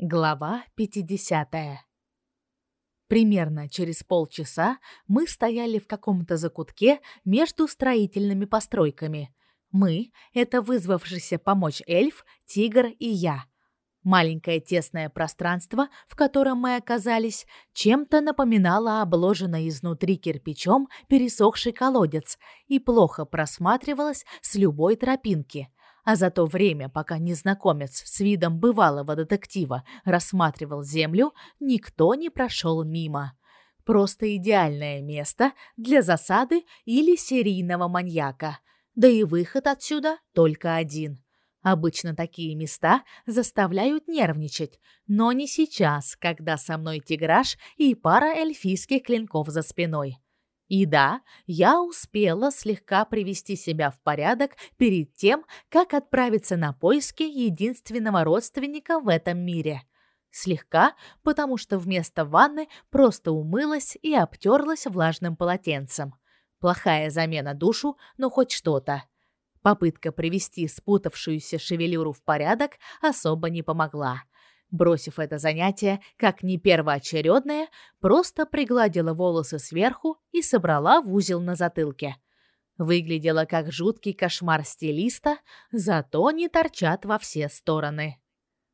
Глава 50. Примерно через полчаса мы стояли в каком-то закутке между строительными постройками. Мы это вызвавшийся помочь эльф, тигр и я. Маленькое тесное пространство, в котором мы оказались, чем-то напоминало обложенный изнутри кирпичом пересохший колодец и плохо просматривалось с любой тропинки. А за то время, пока незнакомец с видом бывалого детектива рассматривал землю, никто не прошел мимо. Просто идеальное место для засады или серийного маньяка. Да и выход отсюда только один. Обычно такие места заставляют нервничать, но не сейчас, когда со мной тиграш и пара эльфийских клинков за спиной. И да, я успела слегка привести себя в порядок перед тем, как отправиться на поиски единственного родственника в этом мире. Слегка, потому что вместо ванны просто умылась и обтерлась влажным полотенцем. Плохая замена душу, но хоть что-то. Попытка привести спутавшуюся шевелюру в порядок особо не помогла. Бросив это занятие как не первоочередное, просто пригладила волосы сверху и собрала в узел на затылке. Выглядела как жуткий кошмар стилиста, зато не торчат во все стороны.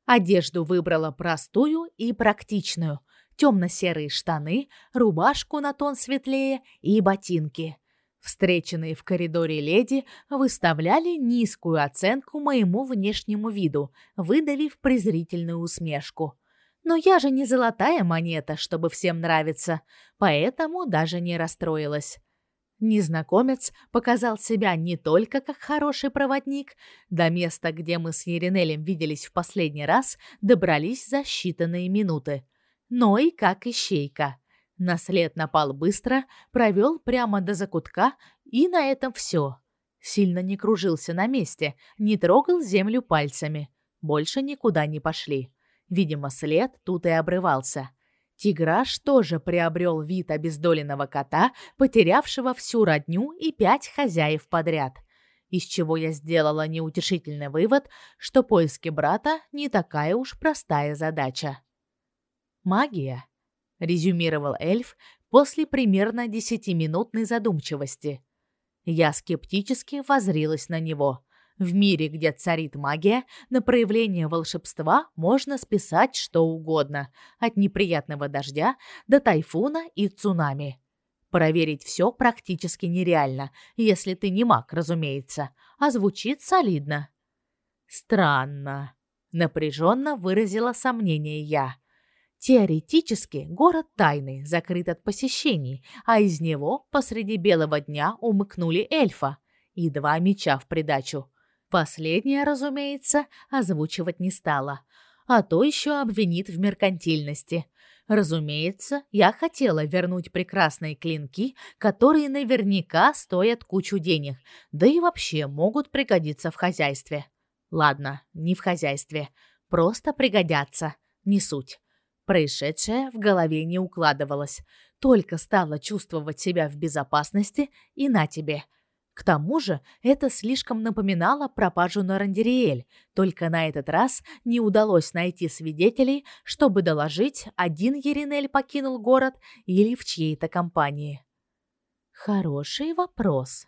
Одежду выбрала простую и практичную: темно-серые штаны, рубашку на тон светлее и ботинки. Встреченные в коридоре леди выставляли низкую оценку моему внешнему виду, выдавив презрительную усмешку. Но я же не золотая монета, чтобы всем нравиться, поэтому даже не расстроилась. Незнакомец показал себя не только как хороший проводник, до места, где мы с Еринелем виделись в последний раз, добрались за считанные минуты, но и как ищейка. На след напал быстро, провел прямо до закутка, и на этом все. Сильно не кружился на месте, не трогал землю пальцами. Больше никуда не пошли. Видимо, след тут и обрывался. Тиграш тоже приобрел вид обездоленного кота, потерявшего всю родню и пять хозяев подряд. Из чего я сделала неутешительный вывод, что поиски брата не такая уж простая задача. Магия резюмировал эльф после примерно десятиминутной задумчивости. Я скептически воззрилась на него. В мире, где царит магия, на проявление волшебства можно списать что угодно, от неприятного дождя до тайфуна и цунами. Проверить все практически нереально, если ты не маг, разумеется, а звучит солидно. Странно, напряженно выразила сомнение я. Теоретически город тайный, закрыт от посещений, а из него посреди белого дня умыкнули эльфа и два меча в придачу. Последнее, разумеется, озвучивать не стала, а то еще обвинит в меркантильности. Разумеется, я хотела вернуть прекрасные клинки, которые наверняка стоят кучу денег, да и вообще могут пригодиться в хозяйстве. Ладно, не в хозяйстве, просто пригодятся, не суть. Происшедшее в голове не укладывалось. Только стала чувствовать себя в безопасности и на тебе. К тому же, это слишком напоминало пропажу на Рандериэль, только на этот раз не удалось найти свидетелей, чтобы доложить, один Еринель покинул город или в чьей-то компании. Хороший вопрос,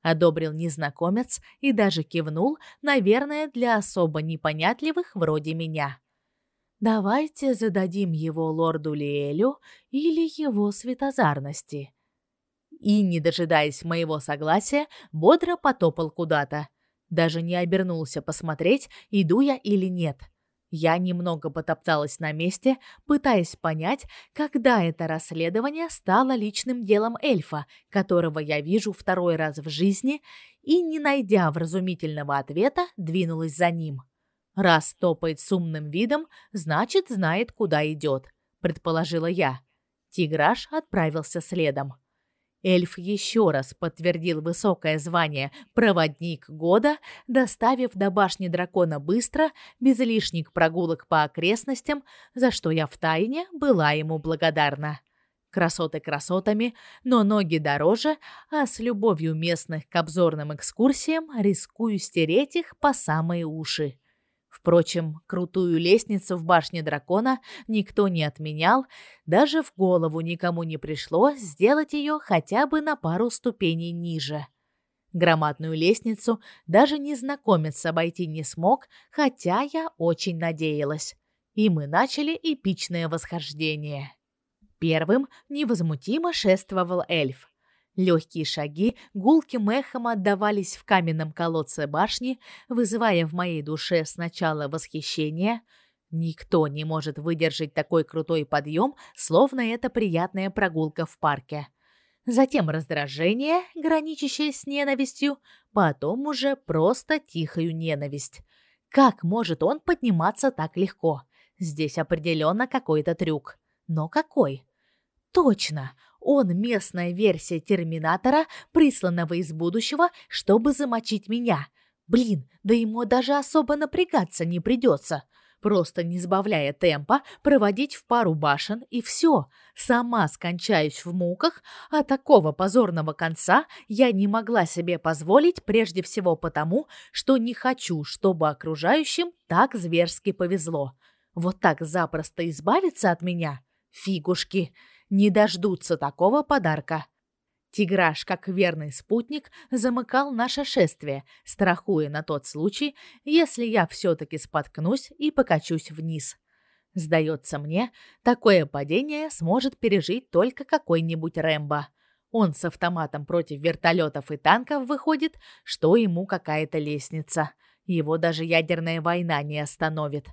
одобрил незнакомец и даже кивнул, наверное, для особо непонятливых вроде меня. Давайте зададим его лорду Лиэлю или его светозарности. И, не дожидаясь моего согласия, бодро потопал куда-то. Даже не обернулся посмотреть, иду я или нет. Я немного потопталась на месте, пытаясь понять, когда это расследование стало личным делом эльфа, которого я вижу второй раз в жизни, и, не найдя вразумительного ответа, двинулась за ним. Раз топает с умным видом, значит, знает, куда идет, предположила я. Тиграш отправился следом. Эльф еще раз подтвердил высокое звание проводник года, доставив до башни дракона быстро, без лишних прогулок по окрестностям, за что я втайне была ему благодарна. Красоты красотами, но ноги дороже, а с любовью местных к обзорным экскурсиям рискую стереть их по самые уши. Впрочем, крутую лестницу в башне дракона никто не отменял, даже в голову никому не пришло сделать ее хотя бы на пару ступеней ниже. Громадную лестницу даже незнакомец обойти не смог, хотя я очень надеялась. И мы начали эпичное восхождение. Первым невозмутимо шествовал эльф. Легкие шаги гулким эхом отдавались в каменном колодце башни, вызывая в моей душе сначала восхищение. Никто не может выдержать такой крутой подъем, словно это приятная прогулка в парке. Затем раздражение, граничащее с ненавистью, потом уже просто тихую ненависть. Как может он подниматься так легко? Здесь определенно какой-то трюк. Но какой? Точно, он местная версия Терминатора, присланного из будущего, чтобы замочить меня. Блин, да ему даже особо напрягаться не придется. Просто не сбавляя темпа, проводить в пару башен и все. Сама скончаюсь в муках, а такого позорного конца я не могла себе позволить прежде всего потому, что не хочу, чтобы окружающим так зверски повезло. Вот так запросто избавиться от меня? Фигушки не дождутся такого подарка. Тиграш, как верный спутник, замыкал наше шествие, страхуя на тот случай, если я все-таки споткнусь и покачусь вниз. Сдается мне, такое падение сможет пережить только какой-нибудь Рэмбо. Он с автоматом против вертолетов и танков выходит, что ему какая-то лестница. Его даже ядерная война не остановит.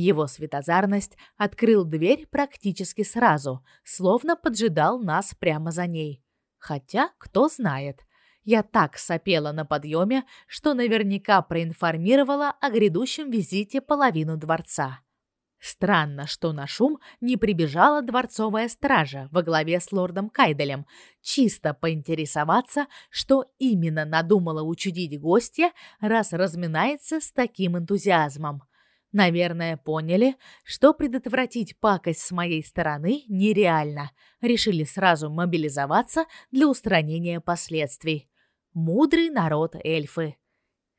Его светозарность открыл дверь практически сразу, словно поджидал нас прямо за ней. Хотя, кто знает, я так сопела на подъеме, что наверняка проинформировала о грядущем визите половину дворца. Странно, что на шум не прибежала дворцовая стража во главе с лордом Кайделем, чисто поинтересоваться, что именно надумала учудить гостья, раз разминается с таким энтузиазмом. Наверное, поняли, что предотвратить пакость с моей стороны нереально. Решили сразу мобилизоваться для устранения последствий. Мудрый народ эльфы.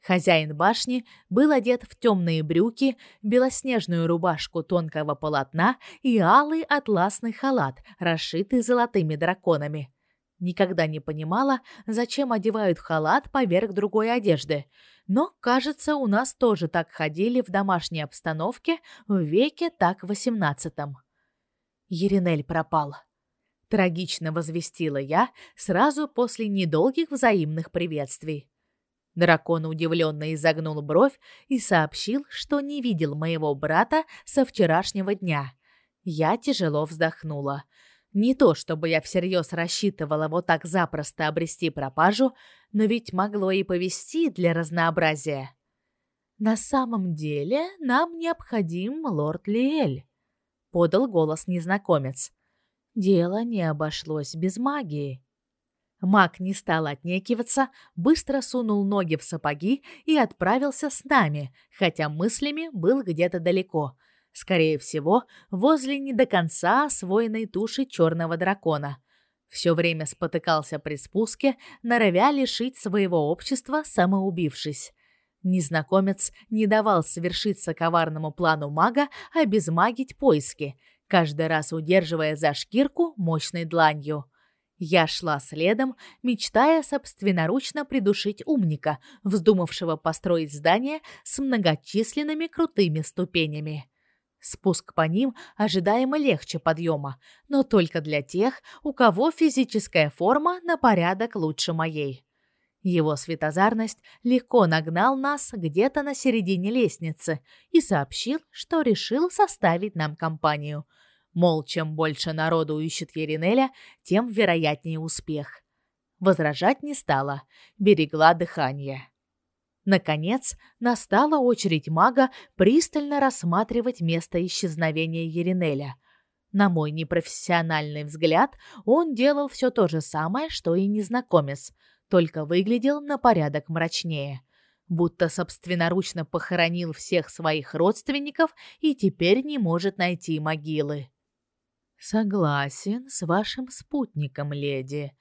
Хозяин башни был одет в темные брюки, белоснежную рубашку тонкого полотна и алый атласный халат, расшитый золотыми драконами. Никогда не понимала, зачем одевают халат поверх другой одежды. Но, кажется, у нас тоже так ходили в домашней обстановке в веке так восемнадцатом. Еринель пропал. Трагично возвестила я сразу после недолгих взаимных приветствий. Дракон удивленно изогнул бровь и сообщил, что не видел моего брата со вчерашнего дня. Я тяжело вздохнула. Не то, чтобы я всерьез рассчитывала вот так запросто обрести пропажу, но ведь могло и повести для разнообразия. На самом деле, нам необходим лорд Лиэль, подал голос незнакомец. Дело не обошлось без магии. Маг не стал отнекиваться, быстро сунул ноги в сапоги и отправился с нами, хотя мыслями был где-то далеко – Скорее всего, возле не до конца освоенной туши черного дракона. Все время спотыкался при спуске, норовя лишить своего общества, самоубившись. Незнакомец не давал совершиться коварному плану мага обезмагить поиски, каждый раз удерживая за шкирку мощной дланью. Я шла следом, мечтая собственноручно придушить умника, вздумавшего построить здание с многочисленными крутыми ступенями. Спуск по ним ожидаемо легче подъема, но только для тех, у кого физическая форма на порядок лучше моей. Его светозарность легко нагнал нас где-то на середине лестницы и сообщил, что решил составить нам компанию. Мол, чем больше народу ищет Еринеля, тем вероятнее успех. Возражать не стала, берегла дыхание. Наконец, настала очередь мага пристально рассматривать место исчезновения Еринеля. На мой непрофессиональный взгляд, он делал все то же самое, что и незнакомец, только выглядел на порядок мрачнее, будто собственноручно похоронил всех своих родственников и теперь не может найти могилы. Согласен с вашим спутником, леди,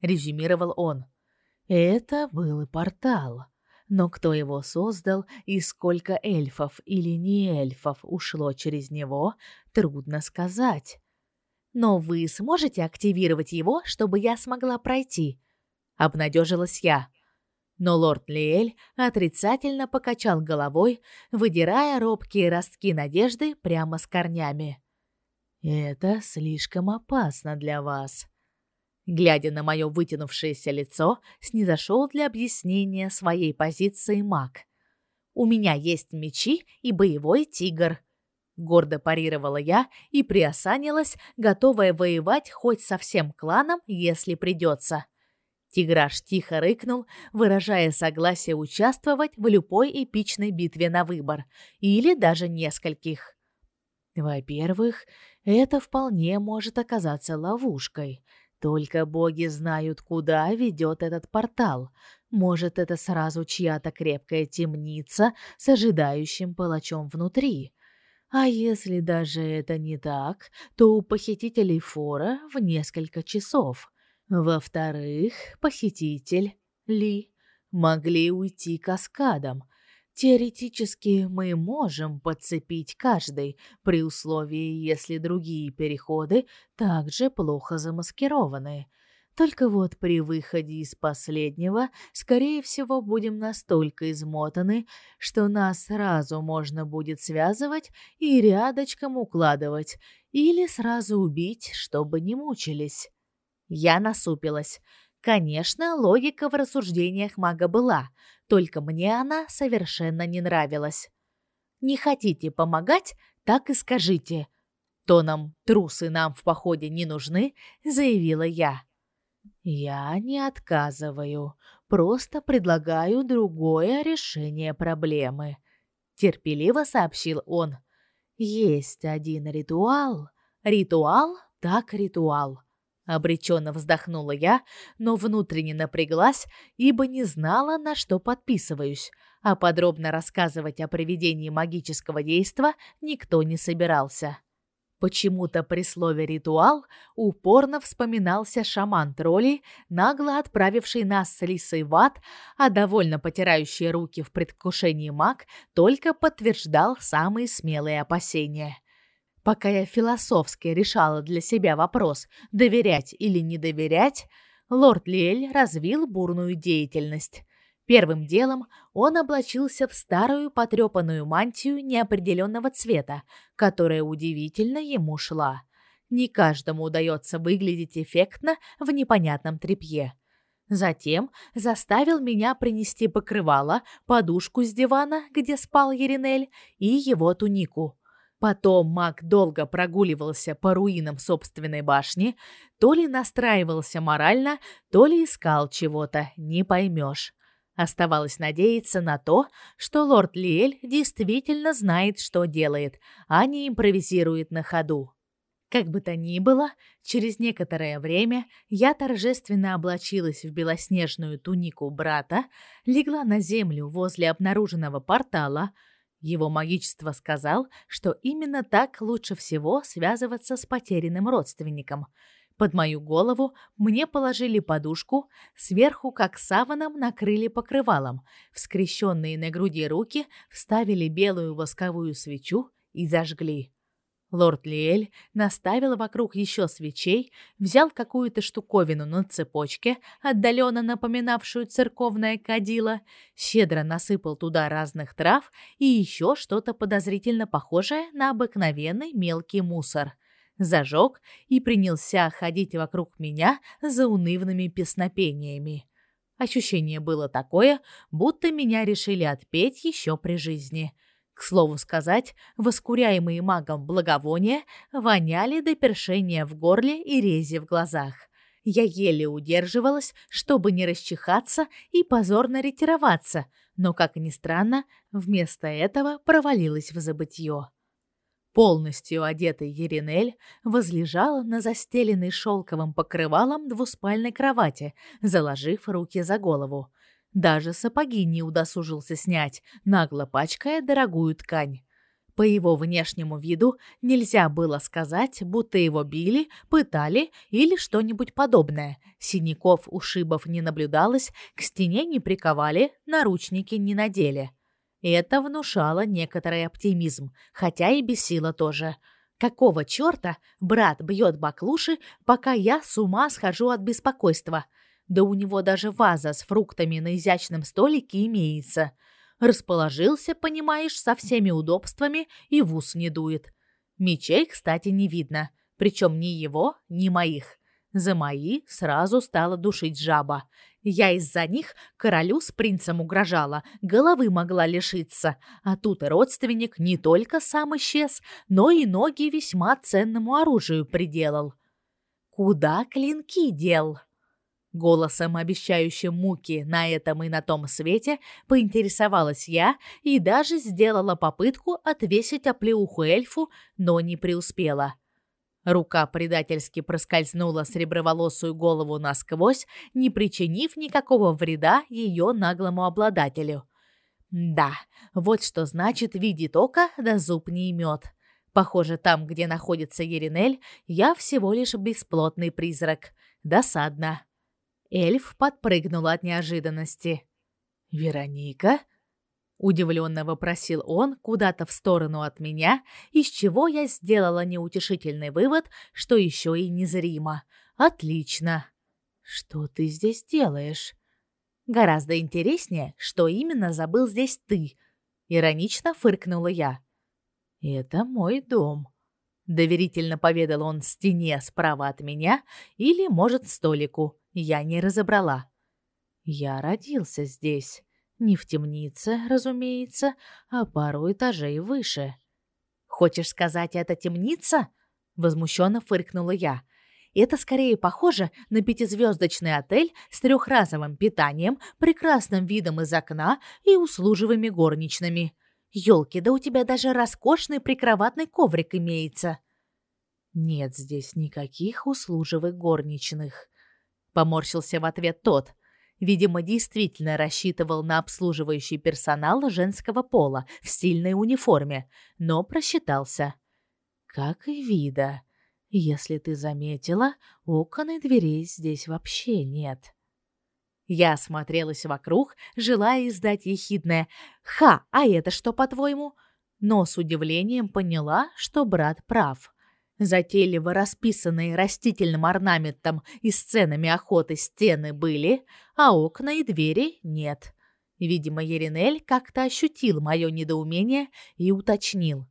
резюмировал он. Это был портал. Но кто его создал и сколько эльфов или не эльфов ушло через него, трудно сказать. Но вы сможете активировать его, чтобы я смогла пройти, обнадежилась я. Но лорд Лиэль отрицательно покачал головой, выдирая робкие ростки надежды прямо с корнями. Это слишком опасно для вас. Глядя на мое вытянувшееся лицо, снизошел для объяснения своей позиции маг. У меня есть мечи и боевой тигр. Гордо парировала я и приосанилась, готовая воевать хоть со всем кланом, если придется. Тиграш тихо рыкнул, выражая согласие участвовать в любой эпичной битве на выбор, или даже нескольких. Во-первых, это вполне может оказаться ловушкой. Только боги знают, куда ведет этот портал. Может, это сразу чья-то крепкая темница с ожидающим палачом внутри. А если даже это не так, то у похитителей фора в несколько часов. Во-вторых, похититель Ли могли уйти каскадом. Теоретически мы можем подцепить каждый, при условии, если другие переходы также плохо замаскированы. Только вот при выходе из последнего, скорее всего, будем настолько измотаны, что нас сразу можно будет связывать и рядочком укладывать, или сразу убить, чтобы не мучились. Я насупилась. Конечно, логика в рассуждениях мага была, только мне она совершенно не нравилась. Не хотите помогать, так и скажите. Тоном «трусы нам в походе не нужны», заявила я. Я не отказываю, просто предлагаю другое решение проблемы, терпеливо сообщил он. Есть один ритуал. Ритуал так ритуал. Обреченно вздохнула я, но внутренне напряглась, ибо не знала, на что подписываюсь, а подробно рассказывать о проведении магического действа никто не собирался. Почему-то при слове «ритуал» упорно вспоминался шаман троллей, нагло отправивший нас с Лисой в ад, а довольно потирающий руки в предвкушении маг только подтверждал самые смелые опасения – Пока я философски решала для себя вопрос, доверять или не доверять, лорд Лель развил бурную деятельность. Первым делом он облачился в старую потрепанную мантию неопределенного цвета, которая удивительно ему шла. Не каждому удается выглядеть эффектно в непонятном тряпье. Затем заставил меня принести покрывало, подушку с дивана, где спал Еринель, и его тунику. Потом маг долго прогуливался по руинам собственной башни, то ли настраивался морально, то ли искал чего-то, не поймешь. Оставалось надеяться на то, что лорд Лиэль действительно знает, что делает, а не импровизирует на ходу. Как бы то ни было, через некоторое время я торжественно облачилась в белоснежную тунику брата, легла на землю возле обнаруженного портала, его магичество сказал, что именно так лучше всего связываться с потерянным родственником. Под мою голову мне положили подушку, сверху как саваном накрыли покрывалом, в на груди руки вставили белую восковую свечу и зажгли. Лорд Лиэль наставил вокруг еще свечей, взял какую-то штуковину на цепочке, отдаленно напоминавшую церковное кадило, щедро насыпал туда разных трав и еще что-то подозрительно похожее на обыкновенный мелкий мусор. Зажег и принялся ходить вокруг меня за унывными песнопениями. Ощущение было такое, будто меня решили отпеть еще при жизни — к слову сказать, воскуряемые магом благовония воняли до першения в горле и рези в глазах. Я еле удерживалась, чтобы не расчихаться и позорно ретироваться, но, как ни странно, вместо этого провалилась в забытье. Полностью одетый Еринель возлежал на застеленной шелковым покрывалом двуспальной кровати, заложив руки за голову. Даже сапоги не удосужился снять, нагло пачкая дорогую ткань. По его внешнему виду нельзя было сказать, будто его били, пытали или что-нибудь подобное. Синяков, ушибов не наблюдалось, к стене не приковали, наручники не надели. Это внушало некоторый оптимизм, хотя и бесило тоже. Какого чёрта брат бьет баклуши, пока я с ума схожу от беспокойства? Да у него даже ваза с фруктами на изящном столике имеется – Расположился, понимаешь, со всеми удобствами и в ус не дует. Мечей, кстати, не видно, причем ни его, ни моих. За мои сразу стала душить жаба. Я из-за них королю с принцем угрожала, головы могла лишиться. А тут родственник не только сам исчез, но и ноги весьма ценному оружию приделал. Куда клинки дел? Голосом, обещающим муки на этом и на том свете, поинтересовалась я и даже сделала попытку отвесить оплеуху эльфу, но не преуспела. Рука предательски проскользнула среброволосую голову насквозь, не причинив никакого вреда ее наглому обладателю. Да, вот что значит видит око, да зуб не имет. Похоже, там, где находится Еринель, я всего лишь бесплотный призрак. Досадно. Эльф подпрыгнул от неожиданности. «Вероника?» Удивленно вопросил он куда-то в сторону от меня, из чего я сделала неутешительный вывод, что еще и незримо. «Отлично!» «Что ты здесь делаешь?» «Гораздо интереснее, что именно забыл здесь ты», — иронично фыркнула я. «Это мой дом», — доверительно поведал он стене справа от меня или, может, столику. Я не разобрала. Я родился здесь, не в темнице, разумеется, а пару этажей выше. Хочешь сказать, это темница? возмущенно фыркнула я. Это скорее похоже на пятизвездочный отель с трехразовым питанием, прекрасным видом из окна и услуживыми горничными. Ёлки, да у тебя даже роскошный прикроватный коврик имеется. Нет здесь никаких услуживых горничных, поморщился в ответ тот. Видимо, действительно рассчитывал на обслуживающий персонал женского пола в стильной униформе, но просчитался. Как и вида. Если ты заметила, окон и дверей здесь вообще нет. Я осмотрелась вокруг, желая издать ехидное «Ха, а это что, по-твоему?» Но с удивлением поняла, что брат прав. Затейливо расписанные растительным орнаментом и сценами охоты стены были, а окна и двери нет. Видимо, Еринель как-то ощутил мое недоумение и уточнил.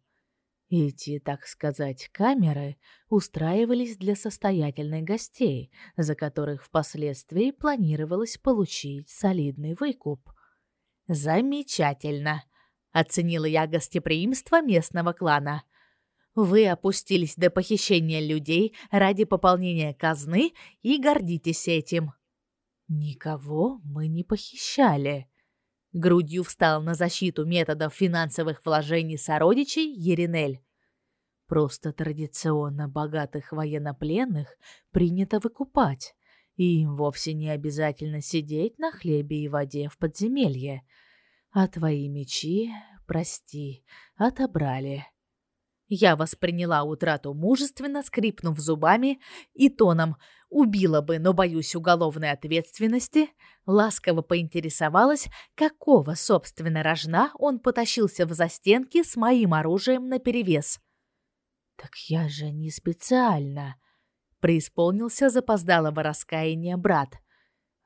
Эти, так сказать, камеры устраивались для состоятельных гостей, за которых впоследствии планировалось получить солидный выкуп. Замечательно, оценила я гостеприимство местного клана. Вы опустились до похищения людей ради пополнения казны и гордитесь этим. Никого мы не похищали. Грудью встал на защиту методов финансовых вложений сородичей Еринель. Просто традиционно богатых военнопленных принято выкупать, и им вовсе не обязательно сидеть на хлебе и воде в подземелье. А твои мечи, прости, отобрали. Я восприняла утрату мужественно, скрипнув зубами и тоном. «убила бы, но боюсь уголовной ответственности», ласково поинтересовалась, какого, собственно, рожна он потащился в застенки с моим оружием наперевес. «Так я же не специально», — преисполнился запоздалого раскаяния брат —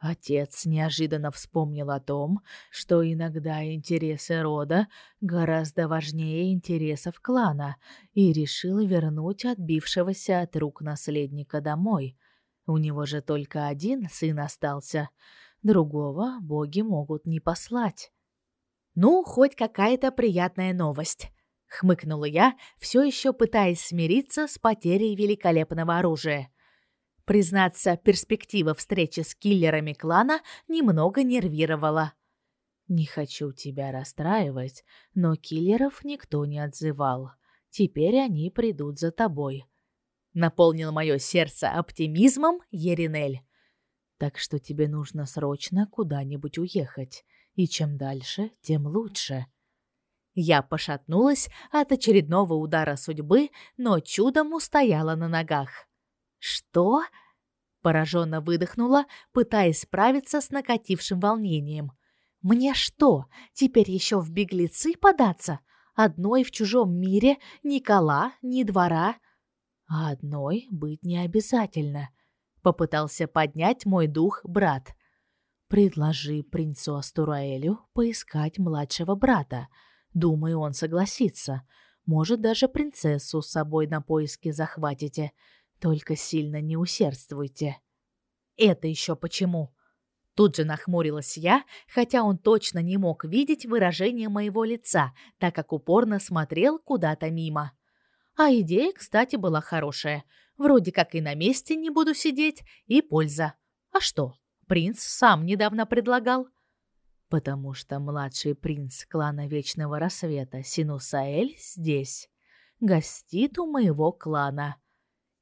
Отец неожиданно вспомнил о том, что иногда интересы рода гораздо важнее интересов клана, и решил вернуть отбившегося от рук наследника домой. У него же только один сын остался, другого боги могут не послать. Ну, хоть какая-то приятная новость, хмыкнула я, все еще пытаясь смириться с потерей великолепного оружия. Признаться, перспектива встречи с киллерами клана немного нервировала. Не хочу тебя расстраивать, но киллеров никто не отзывал. Теперь они придут за тобой. Наполнил мое сердце оптимизмом Еринель. Так что тебе нужно срочно куда-нибудь уехать, и чем дальше, тем лучше. Я пошатнулась от очередного удара судьбы, но чудом устояла на ногах. «Что?» – пораженно выдохнула, пытаясь справиться с накатившим волнением. «Мне что, теперь еще в беглецы податься? Одной в чужом мире ни кола, ни двора?» «А одной быть не обязательно», – попытался поднять мой дух брат. «Предложи принцу Астураэлю поискать младшего брата», – Думаю, он согласится. Может, даже принцессу с собой на поиски захватите. Только сильно не усердствуйте. Это еще почему? Тут же нахмурилась я, хотя он точно не мог видеть выражение моего лица, так как упорно смотрел куда-то мимо. А идея, кстати, была хорошая. Вроде как и на месте не буду сидеть, и польза. А что? Принц сам недавно предлагал потому что младший принц клана Вечного Рассвета Синусаэль здесь, гостит у моего клана.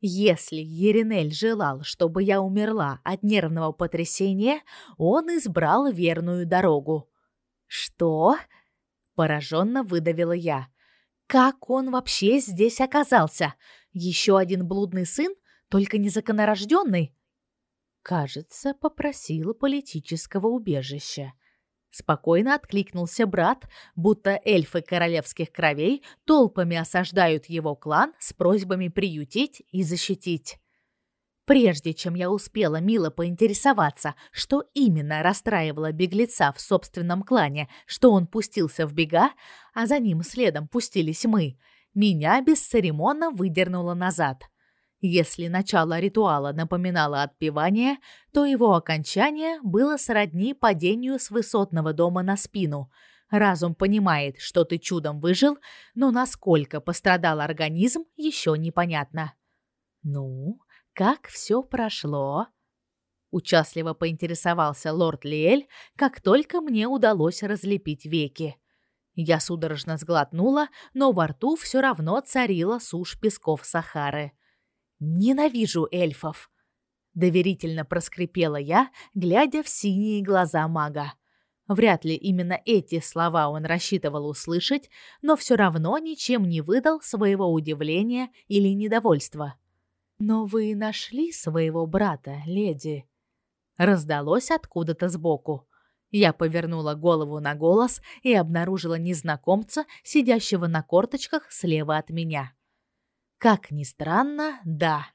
Если Еринель желал, чтобы я умерла от нервного потрясения, он избрал верную дорогу. Что? пораженно выдавила я. Как он вообще здесь оказался? Еще один блудный сын, только незаконнорожденный? Кажется, попросил политического убежища. Спокойно откликнулся брат, будто эльфы королевских кровей толпами осаждают его клан с просьбами приютить и защитить. Прежде чем я успела мило поинтересоваться, что именно расстраивало беглеца в собственном клане, что он пустился в бега, а за ним следом пустились мы, меня бесцеремонно выдернуло назад – если начало ритуала напоминало отпевание, то его окончание было сродни падению с высотного дома на спину. Разум понимает, что ты чудом выжил, но насколько пострадал организм, еще непонятно. Ну, как все прошло? Участливо поинтересовался лорд Лиэль, как только мне удалось разлепить веки. Я судорожно сглотнула, но во рту все равно царила сушь песков Сахары. Ненавижу эльфов, доверительно проскрипела я, глядя в синие глаза мага. Вряд ли именно эти слова он рассчитывал услышать, но все равно ничем не выдал своего удивления или недовольства. Но вы нашли своего брата, леди, раздалось откуда-то сбоку. Я повернула голову на голос и обнаружила незнакомца, сидящего на корточках слева от меня. Как ни странно, да.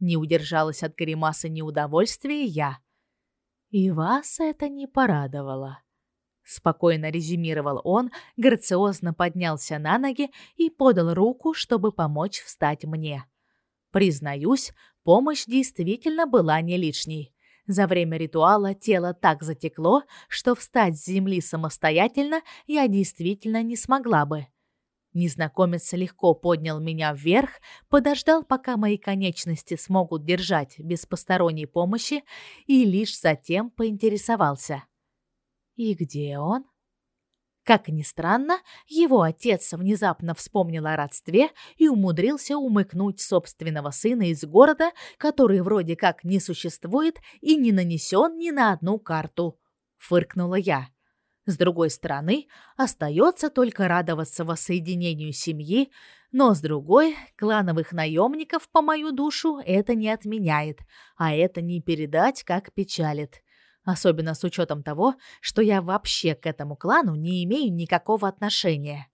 Не удержалась от гримасы неудовольствия я. И вас это не порадовало. Спокойно резюмировал он, грациозно поднялся на ноги и подал руку, чтобы помочь встать мне. Признаюсь, помощь действительно была не лишней. За время ритуала тело так затекло, что встать с земли самостоятельно я действительно не смогла бы. Незнакомец легко поднял меня вверх, подождал, пока мои конечности смогут держать без посторонней помощи, и лишь затем поинтересовался: "И где он?" Как ни странно, его отец внезапно вспомнил о родстве и умудрился умыкнуть собственного сына из города, который вроде как не существует и не нанесен ни на одну карту, фыркнула я. С другой стороны, остается только радоваться воссоединению семьи, но с другой, клановых наемников по мою душу это не отменяет, а это не передать, как печалит. Особенно с учетом того, что я вообще к этому клану не имею никакого отношения.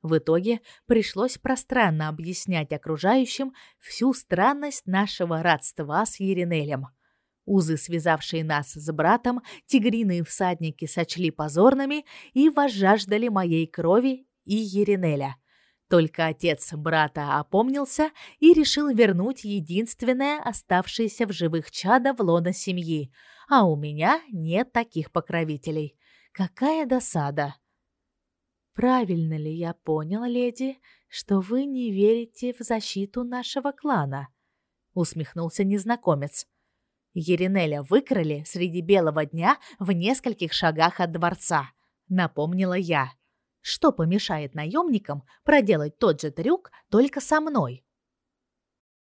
В итоге пришлось пространно объяснять окружающим всю странность нашего родства с Еринелем. Узы, связавшие нас с братом, тигриные всадники сочли позорными и возжаждали моей крови и Еринеля. Только отец брата опомнился и решил вернуть единственное оставшееся в живых чадо в лоно семьи, а у меня нет таких покровителей. Какая досада! Правильно ли я понял, леди, что вы не верите в защиту нашего клана? усмехнулся незнакомец. Еринеля выкрали среди белого дня в нескольких шагах от дворца, напомнила я. Что помешает наемникам проделать тот же трюк только со мной?